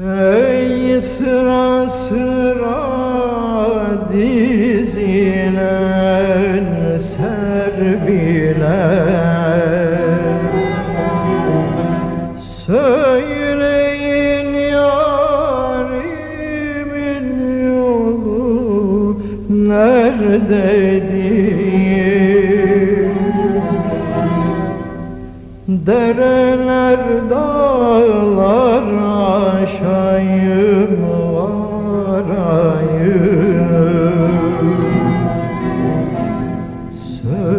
Ey sıra sıra dizilen serbiler Söyleyin yarimin yolu nerededir Dereler dağlar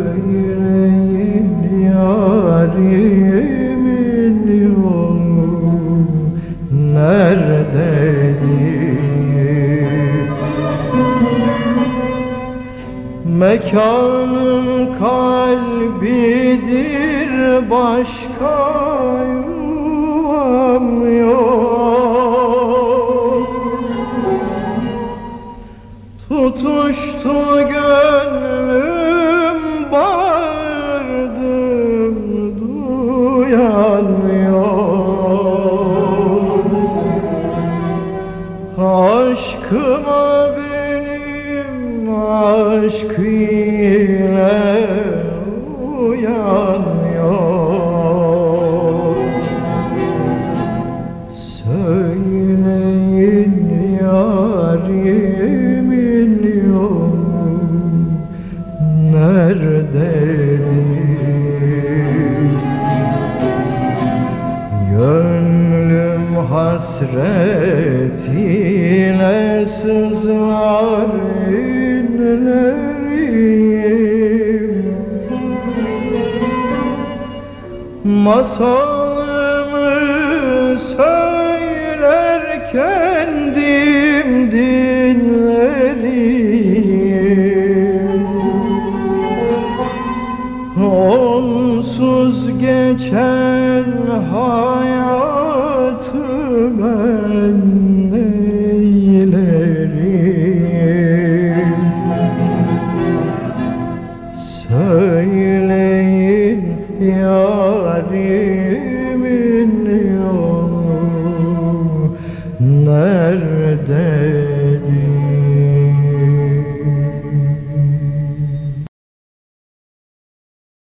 Söyleyin yarimin yolu nerededir Mekanım kalbidir başka yuvam yok. Tutuştu gönlüm aşk ile uyan yok Söyleyin yarimin yolu nerededir? Gönlüm hasret ile sızlar Masalımı söylerken kendim dinlerim. Onsuz geçen hayatı ben neylerim Söyleyin ya